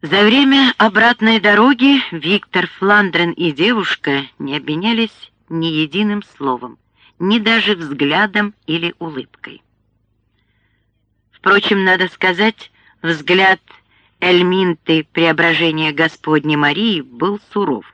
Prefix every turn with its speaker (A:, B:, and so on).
A: За время обратной дороги Виктор Фландрен и девушка не обменялись ни единым словом, ни даже взглядом или улыбкой. Впрочем, надо сказать, взгляд Эльминты Преображения Господней Марии был суров.